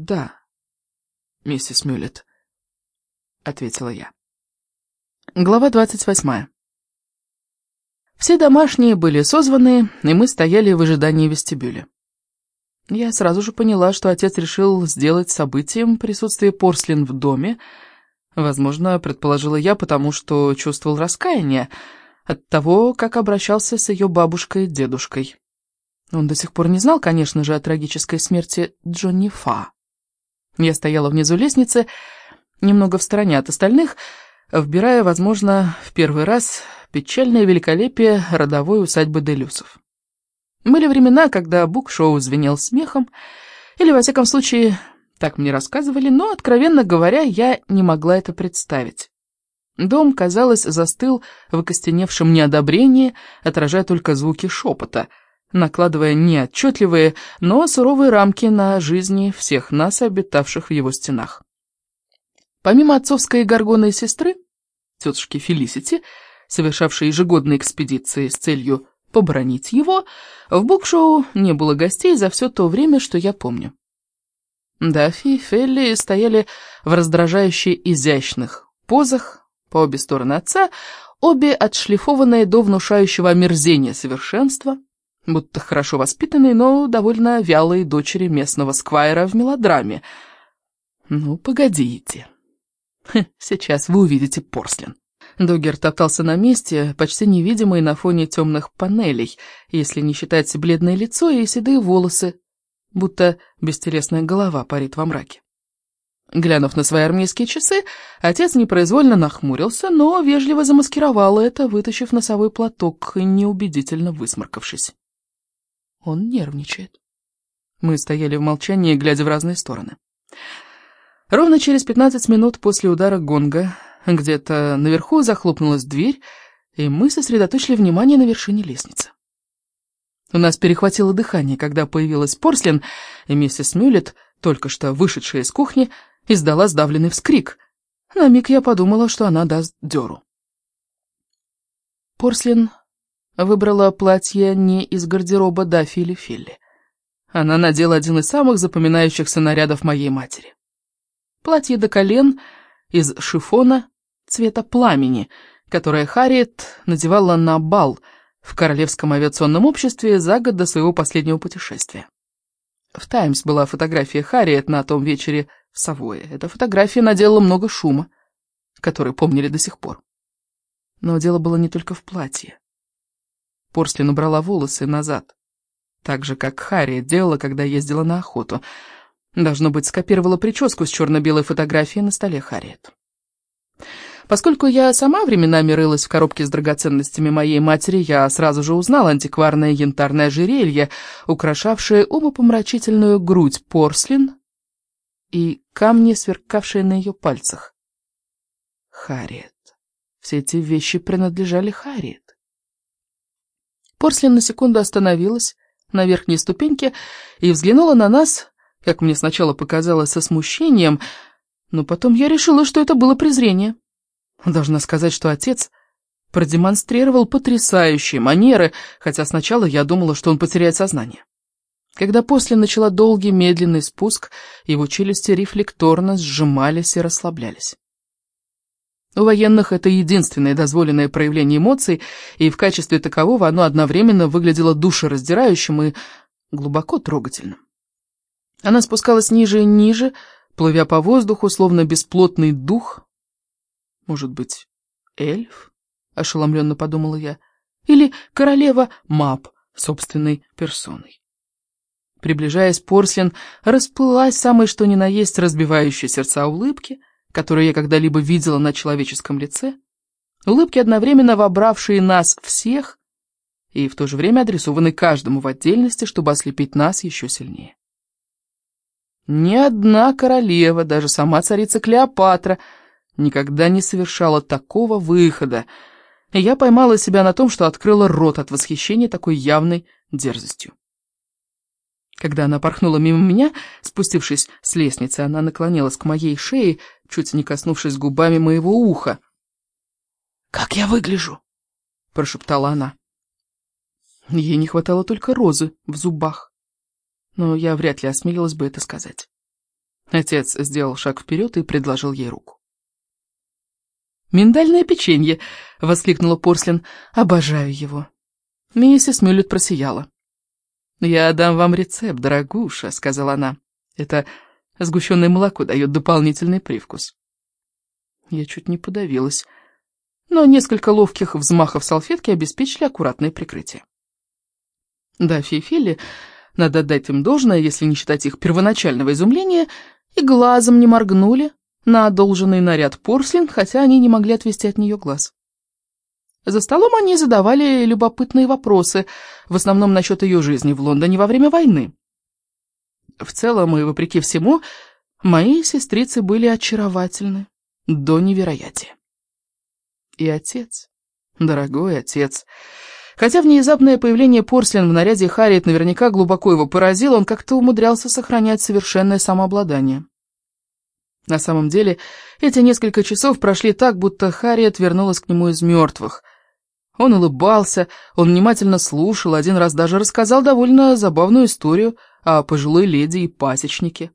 «Да, миссис Мюллет», — ответила я. Глава двадцать восьмая. Все домашние были созваны, и мы стояли в ожидании вестибюля. Я сразу же поняла, что отец решил сделать событием присутствие Порслин в доме. Возможно, предположила я, потому что чувствовал раскаяние от того, как обращался с ее бабушкой и дедушкой. Он до сих пор не знал, конечно же, о трагической смерти Джонни Фа. Я стояла внизу лестницы, немного в стороне от остальных, вбирая, возможно, в первый раз печальное великолепие родовой усадьбы Делюсов. Были времена, когда бук-шоу звенел смехом, или, во всяком случае, так мне рассказывали, но, откровенно говоря, я не могла это представить. Дом, казалось, застыл в окостеневшем неодобрении, отражая только звуки шепота, накладывая неотчетливые, но суровые рамки на жизни всех нас, обитавших в его стенах. Помимо отцовской горгоной сестры, тетушки Фелисити, совершавшей ежегодные экспедиции с целью побронить его, в букшоу не было гостей за все то время, что я помню. Даффи и Фелли стояли в раздражающе изящных позах по обе стороны отца, обе отшлифованные до внушающего омерзения совершенства, будто хорошо воспитанные, но довольно вялые дочери местного сквайра в мелодраме. Ну, погодите. Сейчас вы увидите Порслин. Догер топтался на месте, почти невидимый на фоне темных панелей, если не считать бледное лицо и седые волосы, будто бестелесная голова парит во мраке. Глянув на свои армейские часы, отец непроизвольно нахмурился, но вежливо замаскировал это, вытащив носовой платок и неубедительно высморкавшись. Он нервничает. Мы стояли в молчании, глядя в разные стороны. Ровно через пятнадцать минут после удара гонга где-то наверху захлопнулась дверь, и мы сосредоточили внимание на вершине лестницы. У нас перехватило дыхание, когда появилась Порслин, и миссис Мюллет, только что вышедшая из кухни, издала сдавленный вскрик. На миг я подумала, что она даст дёру. Порслин выбрала платье не из гардероба Даффи или Филли. Она надела один из самых запоминающихся нарядов моей матери. Платье до колен из шифона цвета пламени, которое Харриет надевала на бал в Королевском авиационном обществе за год до своего последнего путешествия. В «Таймс» была фотография Харриет на том вечере в Савое. Эта фотография наделала много шума, который помнили до сих пор. Но дело было не только в платье. Порслин убрала волосы назад, так же, как Харриет делала, когда ездила на охоту. Должно быть, скопировала прическу с черно-белой фотографией на столе Харриет. Поскольку я сама временами рылась в коробке с драгоценностями моей матери, я сразу же узнала антикварное янтарное ожерелье, украшавшее умопомрачительную грудь порслин и камни, сверкавшие на ее пальцах. Харриет. Все эти вещи принадлежали Харриет. Порслин на секунду остановилась на верхней ступеньке и взглянула на нас, как мне сначала показалось, со смущением, но потом я решила, что это было презрение. Должна сказать, что отец продемонстрировал потрясающие манеры, хотя сначала я думала, что он потеряет сознание. Когда после начала долгий медленный спуск, его челюсти рефлекторно сжимались и расслаблялись. У военных это единственное дозволенное проявление эмоций, и в качестве такового оно одновременно выглядело душераздирающим и глубоко трогательным. Она спускалась ниже и ниже, плывя по воздуху, словно бесплотный дух, может быть, эльф? Ошеломленно подумала я. Или королева Мап собственной персоной. Приближаясь, Порслин расплылась самой что ни на есть разбивающей сердца улыбки, которую я когда-либо видела на человеческом лице, улыбки, одновременно вобравшие нас всех и в то же время адресованные каждому в отдельности, чтобы ослепить нас еще сильнее. Ни одна королева, даже сама царица Клеопатра — никогда не совершала такого выхода, и я поймала себя на том, что открыла рот от восхищения такой явной дерзостью. Когда она порхнула мимо меня, спустившись с лестницы, она наклонилась к моей шее, чуть не коснувшись губами моего уха. «Как я выгляжу?» — прошептала она. Ей не хватало только розы в зубах, но я вряд ли осмелилась бы это сказать. Отец сделал шаг вперед и предложил ей руку. «Миндальное печенье!» — воскликнула Порслин. «Обожаю его!» Миссис Мюллет просияла. «Я дам вам рецепт, дорогуша», — сказала она. «Это сгущенное молоко дает дополнительный привкус». Я чуть не подавилась, но несколько ловких взмахов салфетки обеспечили аккуратное прикрытие. Даффи и Филли, надо отдать им должное, если не считать их первоначального изумления, и глазом не моргнули на одолженный наряд Порслин, хотя они не могли отвести от нее глаз. За столом они задавали любопытные вопросы, в основном насчет ее жизни в Лондоне во время войны. В целом и вопреки всему, мои сестрицы были очаровательны до невероятия. И отец, дорогой отец, хотя внезапное появление Порслин в наряде Харриет наверняка глубоко его поразило, он как-то умудрялся сохранять совершенное самообладание. На самом деле, эти несколько часов прошли так, будто Харриет вернулась к нему из мертвых — он улыбался, он внимательно слушал, один раз даже рассказал довольно забавную историю о пожилой леди и пасечнике.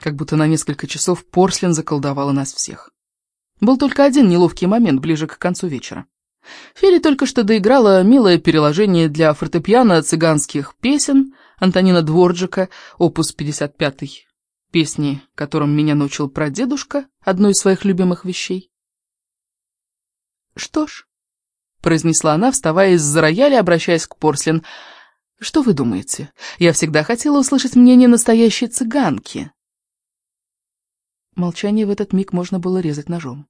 Как будто на несколько часов Порслин заколдовала нас всех. Был только один неловкий момент ближе к концу вечера. Фили только что доиграла милое переложение для фортепиано цыганских песен Антонина Дворджика, опус 55 песни, которым меня научил прадедушка, одной из своих любимых вещей. Что ж, произнесла она, вставая из-за рояля, обращаясь к Порслин. «Что вы думаете? Я всегда хотела услышать мнение настоящей цыганки». Молчание в этот миг можно было резать ножом.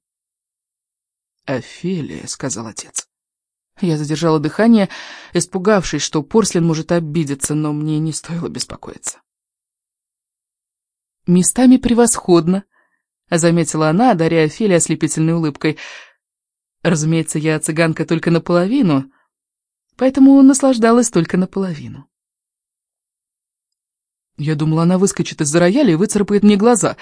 «Офелия», — сказал отец. Я задержала дыхание, испугавшись, что Порслин может обидеться, но мне не стоило беспокоиться. «Местами превосходно», — заметила она, одаряя Офелия ослепительной улыбкой. Разумеется, я цыганка только наполовину, поэтому наслаждалась только наполовину. Я думала, она выскочит из-за рояля и выцарапает мне глаза.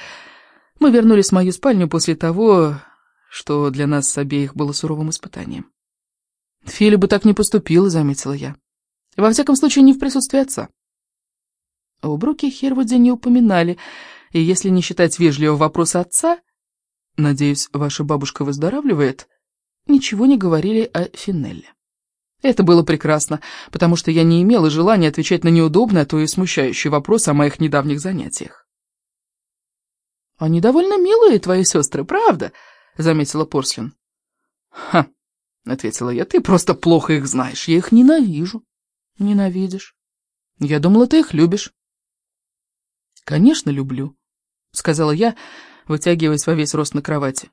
Мы вернулись в мою спальню после того, что для нас с обеих было суровым испытанием. Филя бы так не поступила, заметила я. Во всяком случае, не в присутствии отца. О Бруке Хервуде не упоминали, и если не считать вежливого вопроса отца, «Надеюсь, ваша бабушка выздоравливает?» Ничего не говорили о Финелле. Это было прекрасно, потому что я не имела желания отвечать на неудобные, а то и смущающие вопросы о моих недавних занятиях. «Они довольно милые, твои сестры, правда?» — заметила Порслин. «Ха!» — ответила я. «Ты просто плохо их знаешь. Я их ненавижу». «Ненавидишь? Я думала, ты их любишь». «Конечно, люблю», — сказала я, вытягиваясь во весь рост на кровати.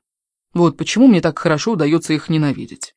Вот почему мне так хорошо удается их ненавидеть.